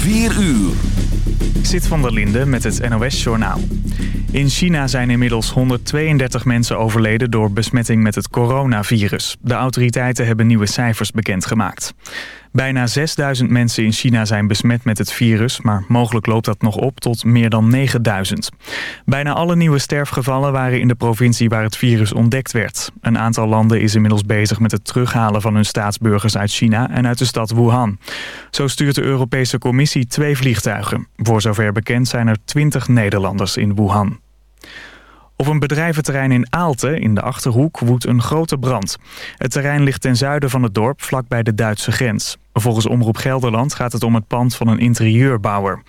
4 uur. Zit van der Linde met het NOS-journaal. In China zijn inmiddels 132 mensen overleden door besmetting met het coronavirus. De autoriteiten hebben nieuwe cijfers bekendgemaakt. Bijna 6000 mensen in China zijn besmet met het virus... maar mogelijk loopt dat nog op tot meer dan 9000. Bijna alle nieuwe sterfgevallen waren in de provincie waar het virus ontdekt werd. Een aantal landen is inmiddels bezig met het terughalen van hun staatsburgers uit China... en uit de stad Wuhan. Zo stuurt de Europese Commissie twee vliegtuigen. Voor zover bekend zijn er 20 Nederlanders in Wuhan. Op een bedrijventerrein in Aalten, in de Achterhoek, woedt een grote brand. Het terrein ligt ten zuiden van het dorp, vlakbij de Duitse grens. Volgens Omroep Gelderland gaat het om het pand van een interieurbouwer.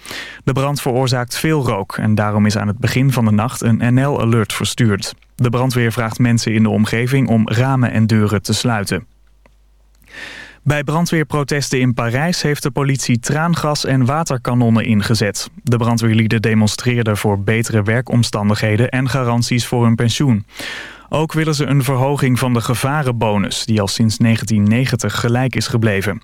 De brand veroorzaakt veel rook en daarom is aan het begin van de nacht een NL-alert verstuurd. De brandweer vraagt mensen in de omgeving om ramen en deuren te sluiten. Bij brandweerprotesten in Parijs heeft de politie traangas en waterkanonnen ingezet. De brandweerlieden demonstreerden voor betere werkomstandigheden en garanties voor hun pensioen. Ook willen ze een verhoging van de gevarenbonus, die al sinds 1990 gelijk is gebleven.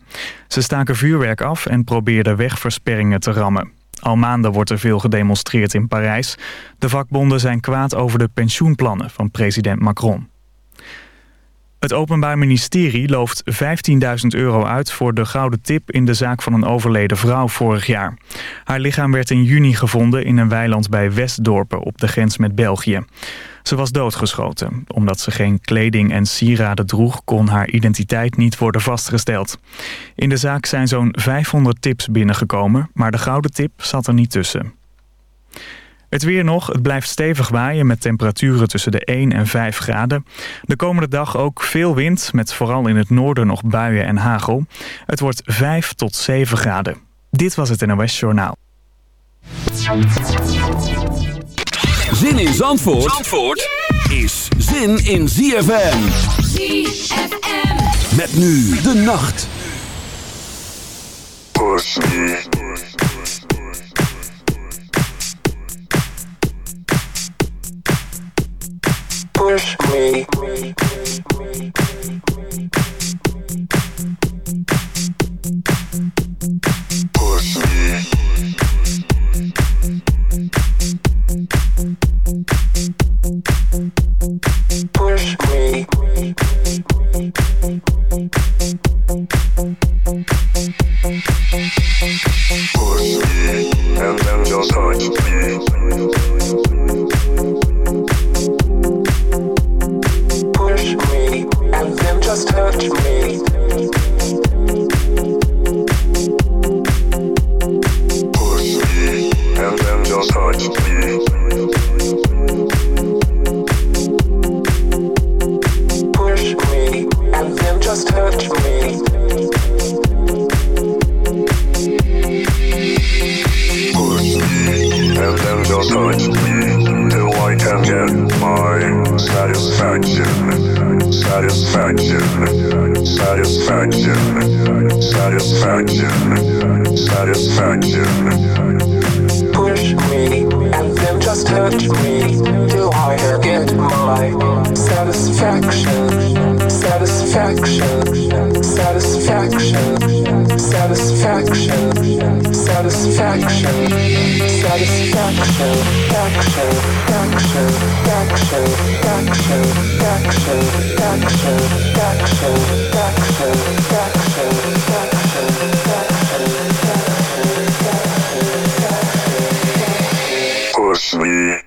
Ze staken vuurwerk af en probeerden wegversperringen te rammen. Al maanden wordt er veel gedemonstreerd in Parijs. De vakbonden zijn kwaad over de pensioenplannen van president Macron. Het Openbaar Ministerie looft 15.000 euro uit voor de gouden tip in de zaak van een overleden vrouw vorig jaar. Haar lichaam werd in juni gevonden in een weiland bij Westdorpen op de grens met België. Ze was doodgeschoten. Omdat ze geen kleding en sieraden droeg kon haar identiteit niet worden vastgesteld. In de zaak zijn zo'n 500 tips binnengekomen, maar de gouden tip zat er niet tussen. Het weer nog, het blijft stevig waaien met temperaturen tussen de 1 en 5 graden. De komende dag ook veel wind, met vooral in het noorden nog buien en hagel. Het wordt 5 tot 7 graden. Dit was het NOS Journaal. Zin in Zandvoort, Zandvoort is zin in ZFM. ZFM. Met nu de nacht. push me. Push me. Push me. And then just touch satisfaction, satisfaction. Push me and then just touch me till I get my satisfaction. Satisfaction, satisfaction, satisfaction, satisfaction, satisfaction, action, action, action, action, action, action, action, action, action, action, action, Ashley.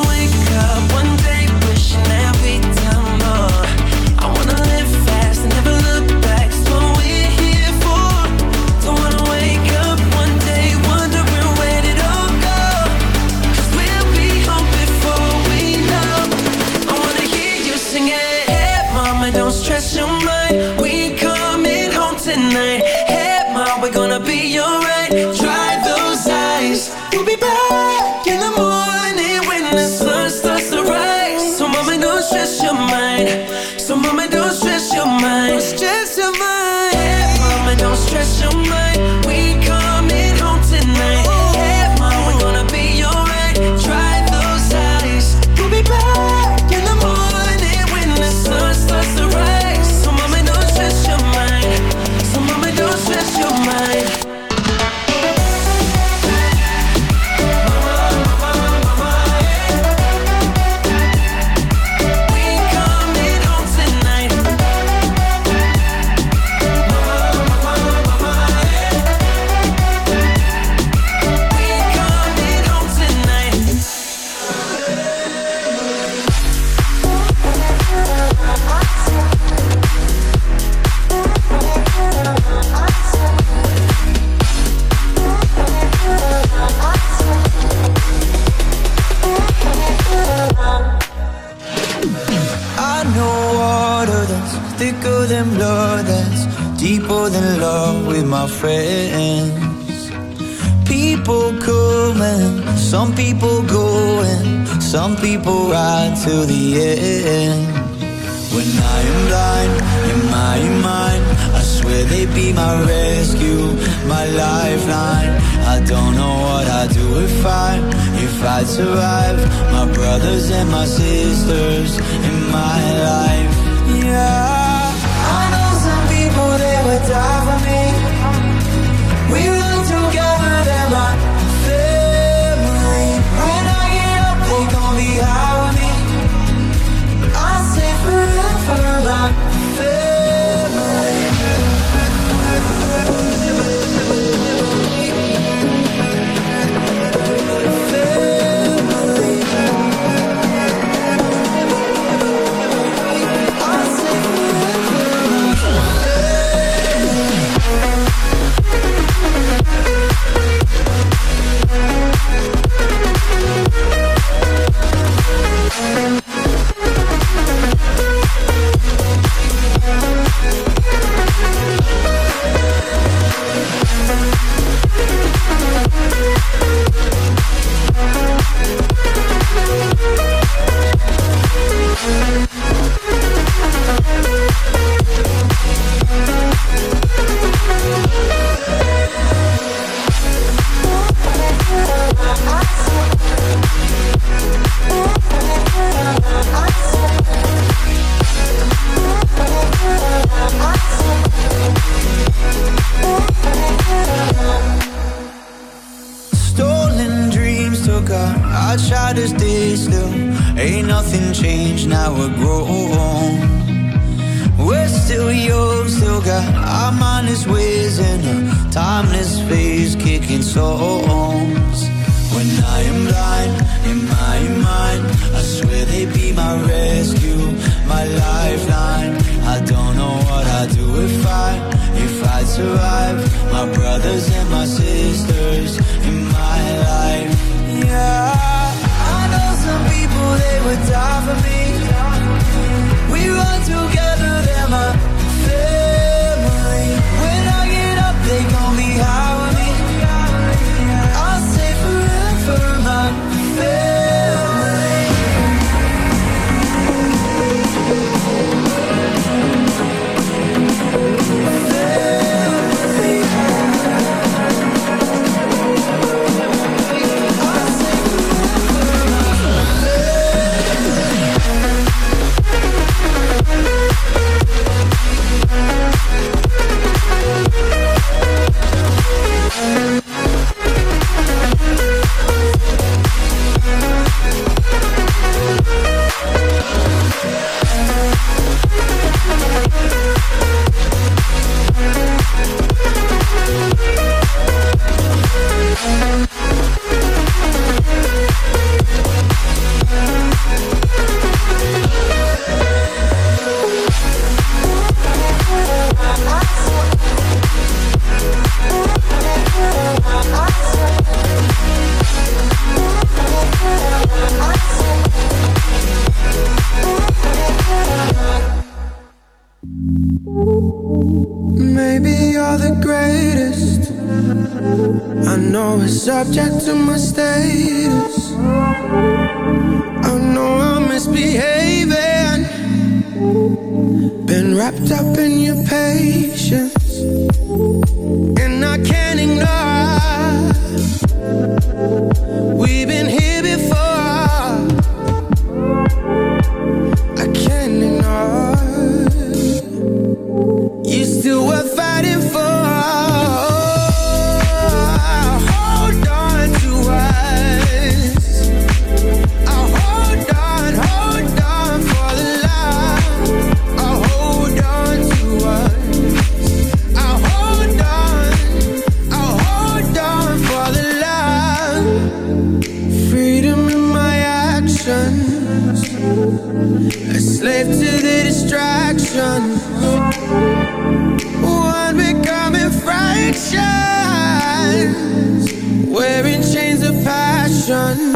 Wearing chains of passion.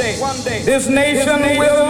day, this nation will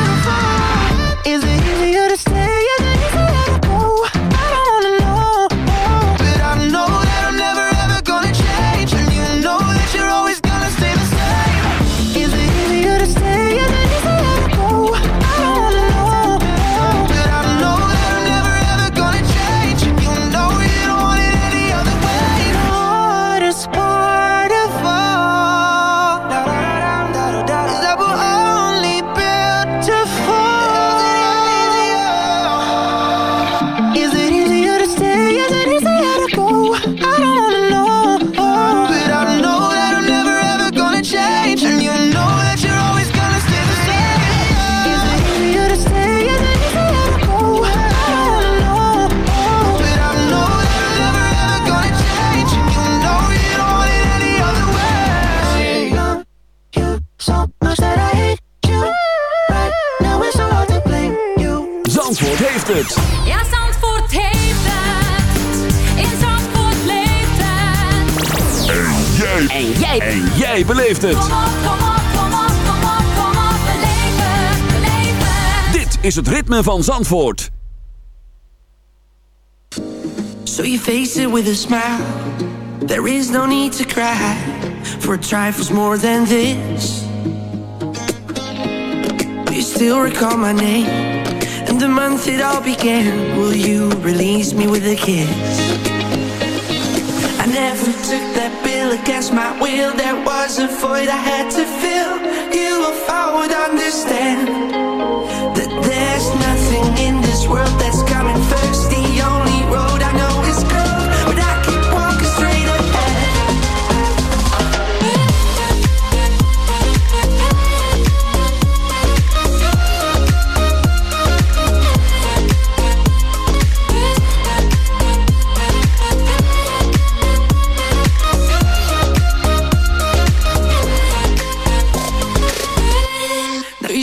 Het, beleef het. Dit is het ritme van Zandvoort. So you face it with a smile. There is no need to cry for trifles more than this. You still recall my name and the month it all began. Will you release me with a kiss? I never took against my will. There was a void I had to fill. You, if I would understand that there's nothing in this world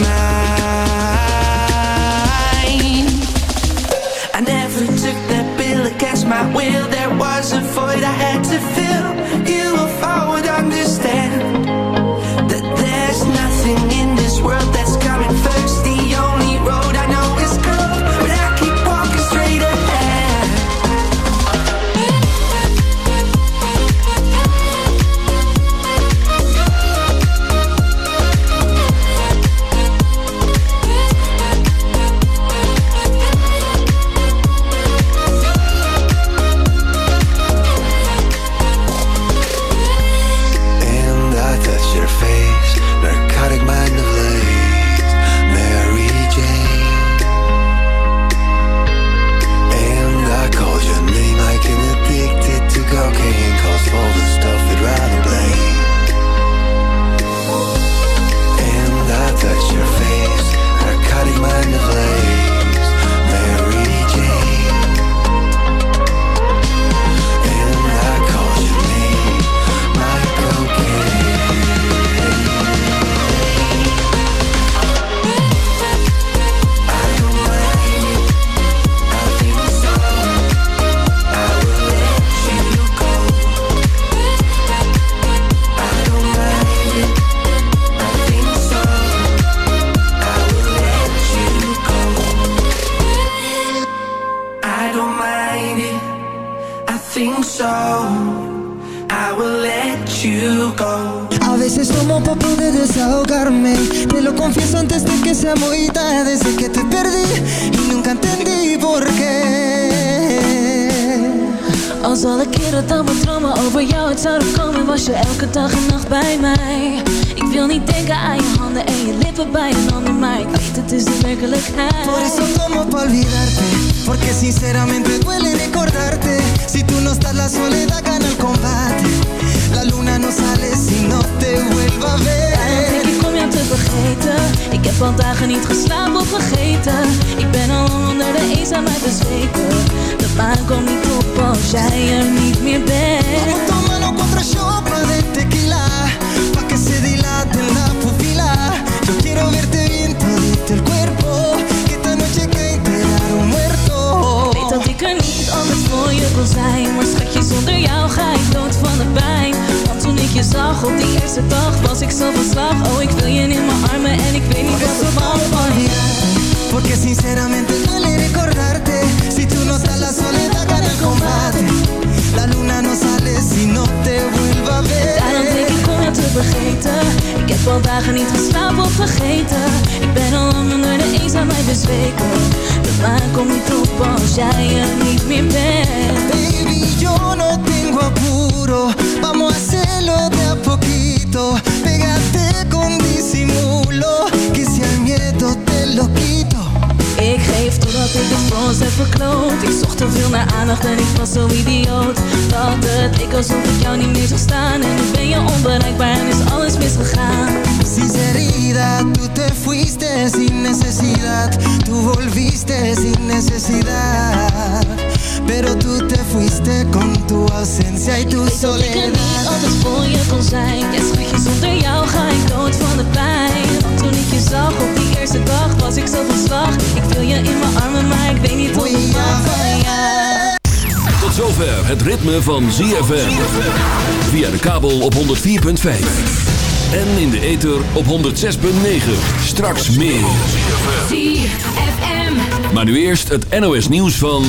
man. Al dagen niet geslapen of vergeten. Ik ben al onder de eenzaamheid bezweken. De maan komt niet op als jij er niet meer bent. Cuatro shots más de tequila. Pa' que se dilate la pupila Yo quiero verte bien todito el cuerpo Que esta noche cae enterar un muerto Weet dat ik er niet anders voor je kon zijn. Maar schatje, zonder jou ga ik dood van de pijn toen ik je zag. Op die eerste dag Was ik zo van slag. Oh, ik wil je in mijn armen En ik weet niet wat er van van je Porque sinceramente duele recordarte. Si tú no estás la soledad gana el combate. La luna no sale si no te vuelva a Daarom denk ver ik om jou te vergeten. Ik heb al dagen niet geslapen of vergeten. Ik ben al lang onder de eenzaamheid bezweken. De maan komt niet op als jij er niet meer bent. Baby, yo no tengo apuro Vamos a hacerlo de a poquito. Pégate con disimulo Que si al miedo te lo quito. Ik geef totdat ik het voor ons heb verkloot. Ik zocht te veel naar aandacht en ik was zo idioot. Dat het leek alsof ik jou niet meer zag staan. En nu ben je onbereikbaar en is alles misgegaan. Sinceridad, tú te fuiste sin necesidad. Tú volviste sin necesidad Pero tú te fuiste con tu ausencia y tu Weet dat ik er niet soledad altijd voor je kon zijn Ja schatje, zonder jou ga ik dood van de pijn Want toen ik je zag op die eerste dag was ik zo van slag Ik wil je in mijn armen, maar ik weet niet hoe ik mag van jou Tot zover het ritme van ZFM. Via de kabel op 104.5. En in de ether op 106.9. Straks meer. ZFM Maar nu eerst het NOS nieuws van...